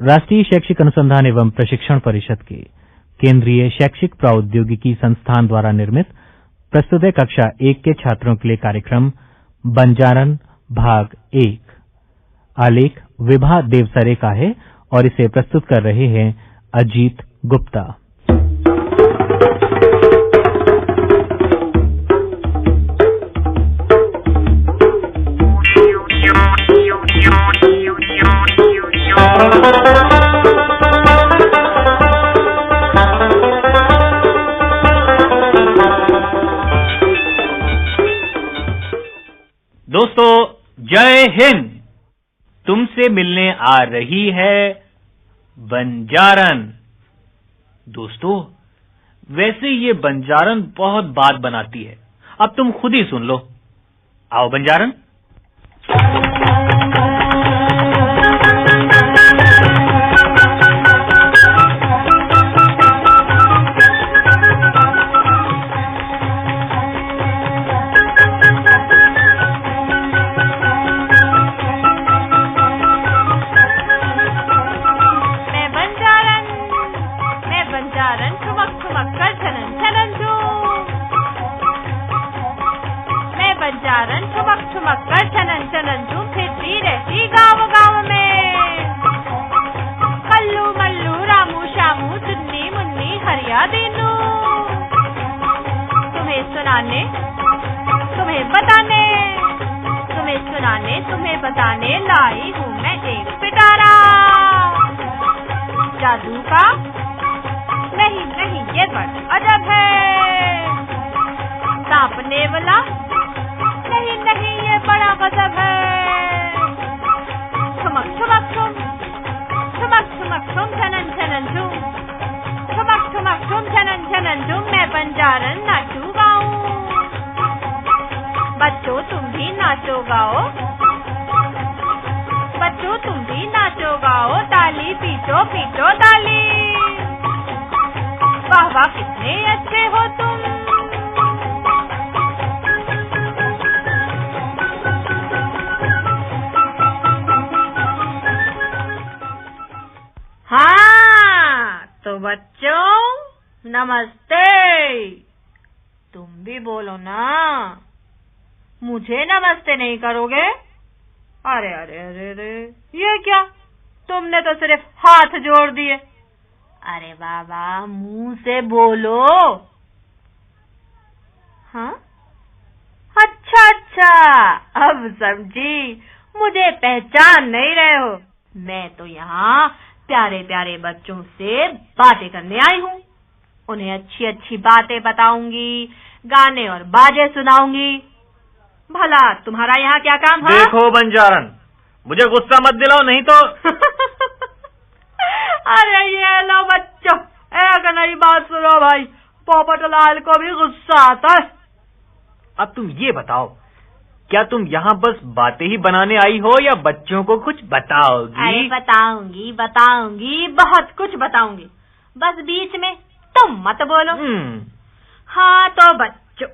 राष्ट्रीय शैक्षिक अनुसंधान एवं प्रशिक्षण परिषद के केंद्रीय शैक्षिक प्रौद्योगिकी संस्थान द्वारा निर्मित प्रस्तुत कक्षा एक के छात्रों के लिए कार्यक्रम बंजारन भाग एक। आलेख विभा देवसरे का है और इसे प्रस्तुत कर रहे हैं अजीत गुप्ता। हिंद तुमसे मिलने आ रही है बंजारन। दोस्तों, वैसे ये बंजारन बहुत बात बनाती है। अब तुम खुद ही सुन लो। आओ बंजारन। बंजारन ठुमक ठुमक कर छनन छनन झूम फिरती रहती गाँव गाँव में। कल्लू मल्लू, रामू शामू चुन्नी मुन्नी, हरिया दीनू। तुम्हें सुनाने, तुम्हें बताने, तुम्हें सुनाने, तुम्हें बताने लाई हूँ मैं एक पिटारा। जादू का? नहीं नहीं, ये बड़ा अजब है। सांपने वाला गजब है। मैं बंजारन नाचू बच्चों, तुम भी नाचो गाओ। बच्चों, तुम भी नाचो गाओ। ताली पीटो पीटो ताली। नमस्ते। तुम भी बोलो ना। मुझे नमस्ते नहीं करोगे? अरे अरे अरे अरे, ये क्या? तुमने तो सिर्फ़ हाथ जोड़ दिए। अरे बाबा, मुँह से बोलो। हाँ? अच्छा अच्छा अब समझी। मुझे पहचान नहीं रहे हो। मैं तो यहाँ प्यारे प्यारे बच्चों से बातें करने आई हूँ। उन्हें अच्छी अच्छी बातें बताऊँगी गाने और बाजे सुनाऊँगी। भला तुम्हारा यहाँ क्या काम है? देखो बंजारन मुझे गुस्सा मत दिलाओ नहीं तो अरे ये लो बच्चों एक नई बात सुनो भाई पोपट लाल को भी गुस्सा आता है। अब तुम ये बताओ क्या तुम यहाँ बस बातें ही बनाने आई हो या बच्चों को कुछ अरे बताओगी बताऊँगी बताऊँगी बहुत कुछ बताऊँगी। बस बीच में तुम मत बोलो। हम्म, हाँ तो बच्चों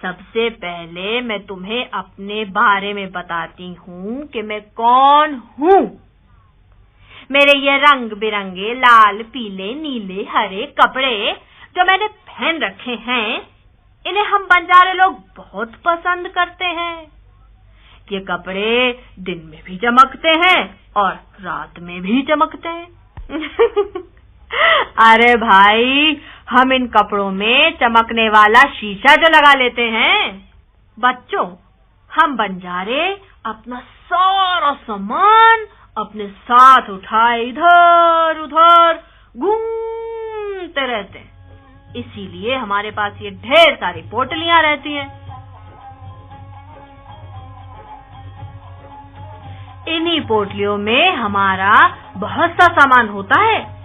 सबसे पहले मैं तुम्हें अपने बारे में बताती हूँ कि मैं कौन हूँ। मेरे ये रंग बिरंगे लाल पीले नीले हरे कपड़े जो मैंने पहन रखे हैं इन्हें हम बंजारे लोग बहुत पसंद करते हैं। ये कपड़े दिन में भी चमकते हैं और रात में भी चमकते हैं। अरे भाई, हम इन कपड़ों में चमकने वाला शीशा जो लगा लेते हैं। बच्चों, हम बंजारे अपना सारा सामान अपने साथ उठाए इधर उधर घूमते रहते हैं। इसीलिए हमारे पास ये ढेर सारी पोटलियाँ रहती हैं। इन्हीं पोटलियों में हमारा बहुत सा सामान होता है।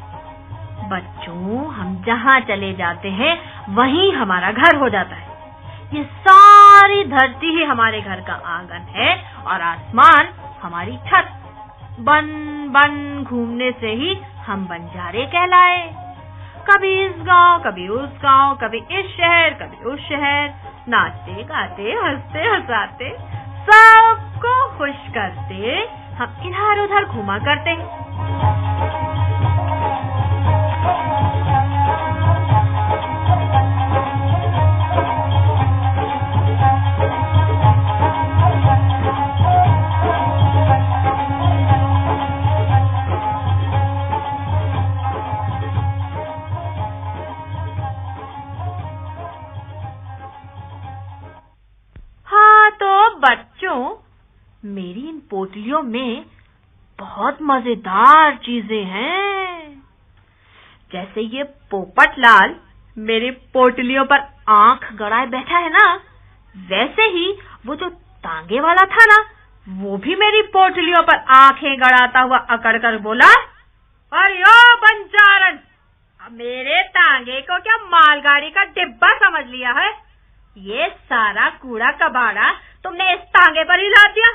बच्चों, हम जहाँ चले जाते हैं, वहीं हमारा घर हो जाता है। ये सारी धरती ही हमारे घर का आँगन है और आसमान हमारी छत। बन बन घूमने से ही हम बंजारे कहलाए। कभी इस गाँव, कभी उस गाँव, कभी इस शहर, कभी उस शहर। नाचते, गाते, हँसते, हंसाते, सबको खुश करते हम इधर उधर घूमा करते हैं। मज़ेदार चीज़ें हैं। जैसे ये पोपटलाल मेरी पोटलियों पर आँख गड़ाए बैठा है ना, वैसे ही वो जो तांगे वाला था ना, वो भी मेरी पोटलियों पर आँखें गड़ाता हुआ अकड़ कर बोला, अरे ओ बंजारन मेरे तांगे को क्या मालगाड़ी का डिब्बा समझ लिया है? ये सारा कूड़ा कबाड़ा तुमने इस तांगे पर ही ला दिया।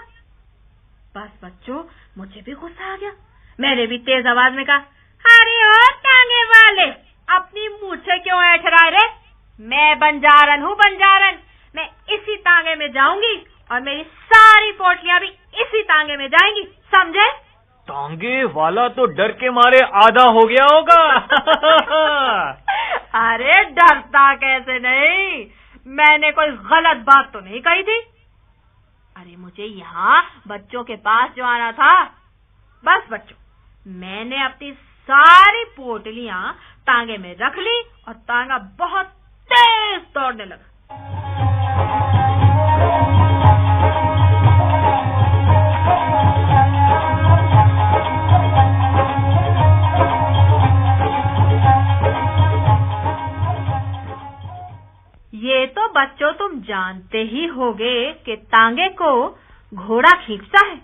बस बच्चों मुझे भी गुस्सा आ गया। मैंने भी तेज आवाज़ में कहा अरे ओ तांगे वाले अपनी मूछे क्यों ऐठ रहा रे? मैं बंजारन हूँ बंजारन। मैं इसी तांगे में जाऊँगी और मेरी सारी पोटलियाँ भी इसी तांगे में जाएँगी समझे? तांगे वाला तो डर के मारे आधा हो गया होगा। अरे डरता कैसे नहीं? मैंने कोई गलत बात तो नहीं कही थी। अरे मुझे यहाँ बच्चों के पास जो आना था, बस बच्चों, मैंने अपनी सारी पोटलियाँ तांगे में रख ली और तांगा बहुत तेज दौड़ने लगा। ये तो बच्चों तुम जानते ही होगे कि तांगे को घोड़ा खींचता है।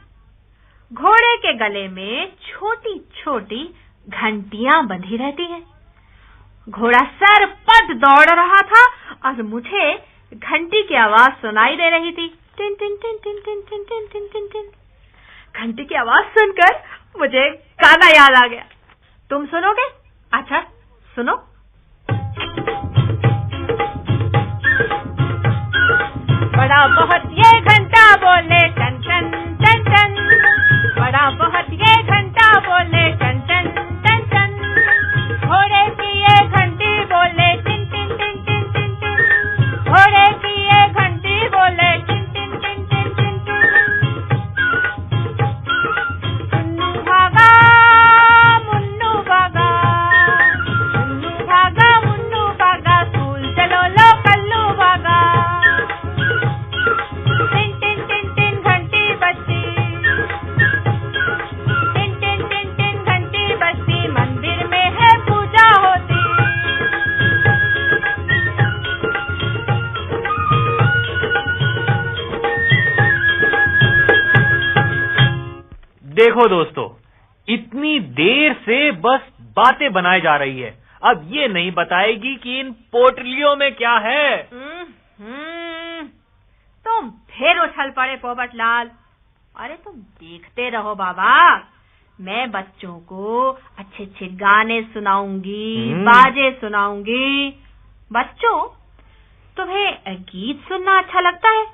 घोड़े के गले में छोटी छोटी घंटियाँ बंधी रहती हैं। घोड़ा सर पद दौड़ रहा था और मुझे घंटी की आवाज़ सुनाई दे रही थी। टिन टिन टिन टिन टिन टिन टिन टिन टिन टिन। घंटी की आवाज़ सुनकर मुझे गाना याद आ गया। तुम सुनोगे? अच्छा सुनो। देखो दोस्तों इतनी देर से बस बातें बनाई जा रही है। अब ये नहीं बताएगी कि इन पोटलियों में क्या है। तुम फिर उछल पड़े पोपट लाल। अरे तुम देखते रहो बाबा। मैं बच्चों को अच्छे अच्छे गाने सुनाऊँगी हम्म। बाजे सुनाऊँगी। बच्चों तुम्हें गीत सुनना अच्छा लगता है?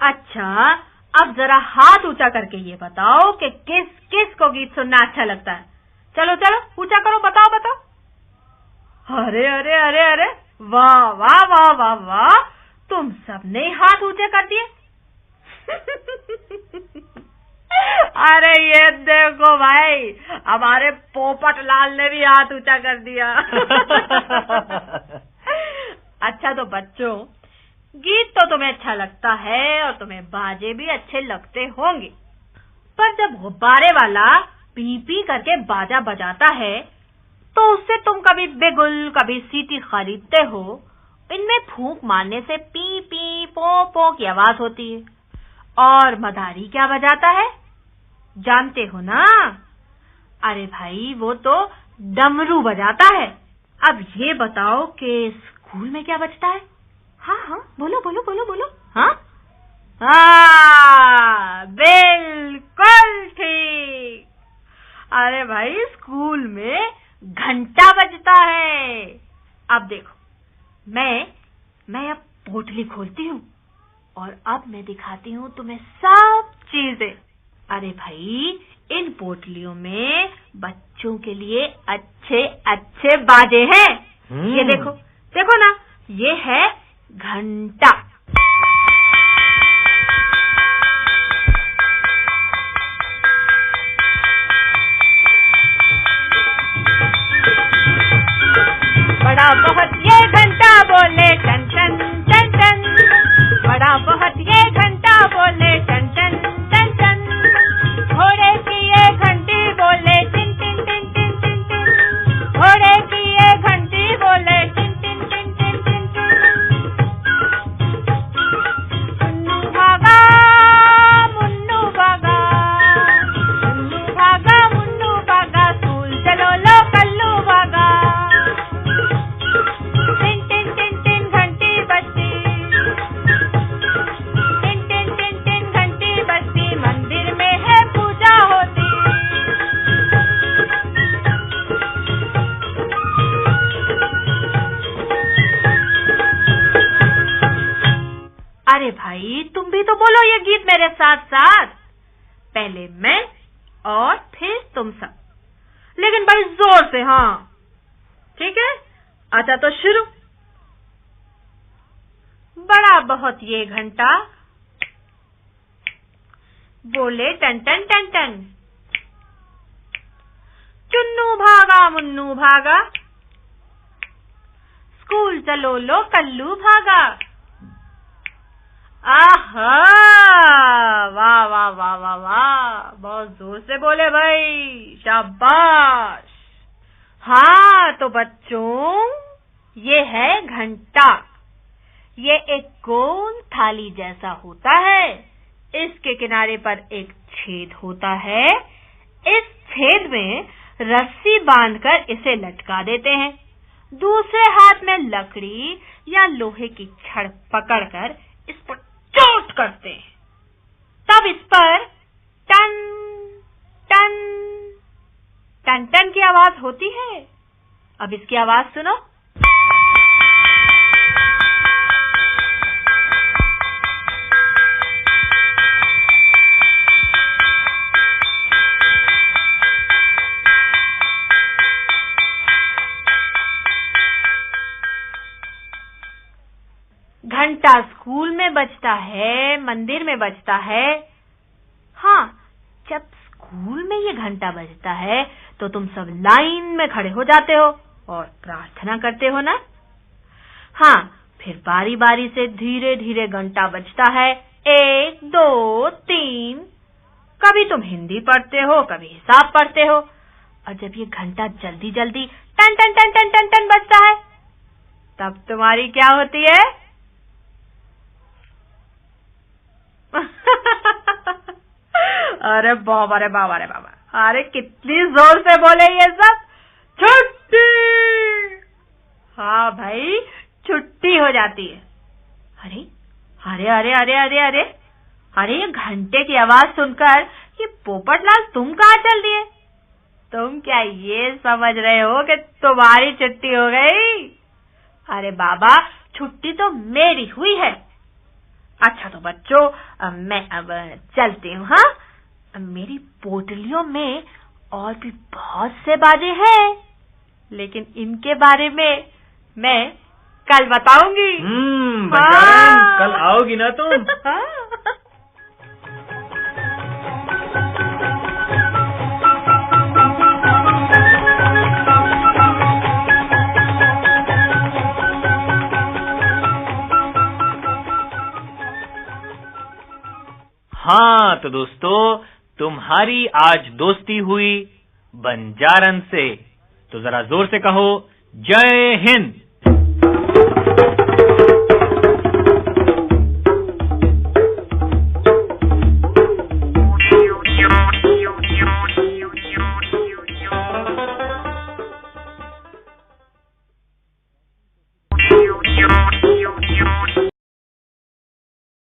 अच्छा अब जरा हाथ ऊँचा करके ये बताओ कि किस किस को गीत सुनना अच्छा लगता है। चलो चलो, ऊँचा करो, बताओ बताओ। अरे अरे अरे अरे, वाह वाह वाह वाह वाह, तुम सबने हाथ ऊँचे कर दिए। अरे ये देखो भाई, हमारे पोपट लाल ने भी हाथ ऊँचा कर दिया। अच्छा तो बच्चों गीत तो तुम्हें अच्छा लगता है और तुम्हें बाजे भी अच्छे लगते होंगे। पर जब गुब्बारे वाला पी पी करके बाजा बजाता है तो उससे तुम कभी बिगुल, कभी सीटी खरीदते हो। इनमें फूंक मारने से पी पी पो पो की आवाज़ होती है। और मदारी क्या बजाता है? जानते हो ना? अरे भाई, वो तो डमरू बजाता है। अब ये बताओ कि स्कूल में क्या बजता है? बोलो बोलो बोलो बोलो। हाँ? हाँ बिल्कुल ठीक। अरे भाई स्कूल में घंटा बजता है। अब देखो मैं मैं अब पोटली खोलती हूँ और अब मैं दिखाती हूँ तुम्हें सब चीज़ें। अरे भाई इन पोटलियों में बच्चों के लिए अच्छे अच्छे बाजे हैं। हम्म। ये देखो देखो ना ये है 很大。तभी तो बोलो ये गीत मेरे साथ साथ। पहले मैं और फिर तुम सब। लेकिन बड़ी ज़ोर से हाँ। ठीक है? अच्छा तो शुरू। बड़ा बहुत ये घंटा। बोले टन टन टन टन। चुन्नू भागा, मुन्नू भागा। स्कूल चलो लो, कल्लू भागा। आहा! वाह वाह वाह वाह वाह। बहुत ज़ोर से बोले भाई। शाबाश। हाँ तो बच्चों, ये है घंटा। ये एक गोल थाली जैसा होता है। इसके किनारे पर एक छेद होता है। इस छेद में रस्सी बांधकर इसे लटका देते हैं। दूसरे हाथ में लकड़ी या लोहे की छड़ पकड़कर इस पर चोट करते हैं। तब इस पर टन टन टन टन की आवाज़ होती है। अब इसकी आवाज़ सुनो। घंटा में बजता है, मंदिर में बजता है। हाँ जब स्कूल में ये घंटा बजता है तो तुम सब लाइन में खड़े हो जाते हो और प्रार्थना करते हो ना? हाँ फिर बारी बारी से धीरे धीरे घंटा बजता है। एक, दो, तीन। कभी तुम हिंदी पढ़ते हो, कभी हिसाब पढ़ते हो। और जब ये घंटा जल्दी जल्दी टन टन टन टन टन टन बजता है, तब तुम्हारी क्या होती है? अरे बाबा रे बाबा रे बाबा। अरे कितनी ज़ोर से बोले ये सब। छुट्टी। हाँ भाई, छुट्टी हो जाती है। अरे अरे अरे अरे अरे अरे। अरे, ये घंटे की आवाज़ सुनकर, ये पोपटलाल तुम कहाँ चल दिए तुम क्या ये समझ रहे हो कि तुम्हारी छुट्टी हो गई? अरे बाबा, छुट्टी तो मेरी हुई है। अच्छा तो बच्चों मैं अब चलती हूँ हाँ? मेरी पोटलियों में और भी बहुत से बाजे हैं। लेकिन इनके बारे में मैं कल बताऊँगी। हम्म हाँ। कल आओगी ना तुम। हाँ तो दोस्तों, तुम्हारी आज दोस्ती हुई बंजारन से। तो जरा ज़ोर से कहो, जय हिंद।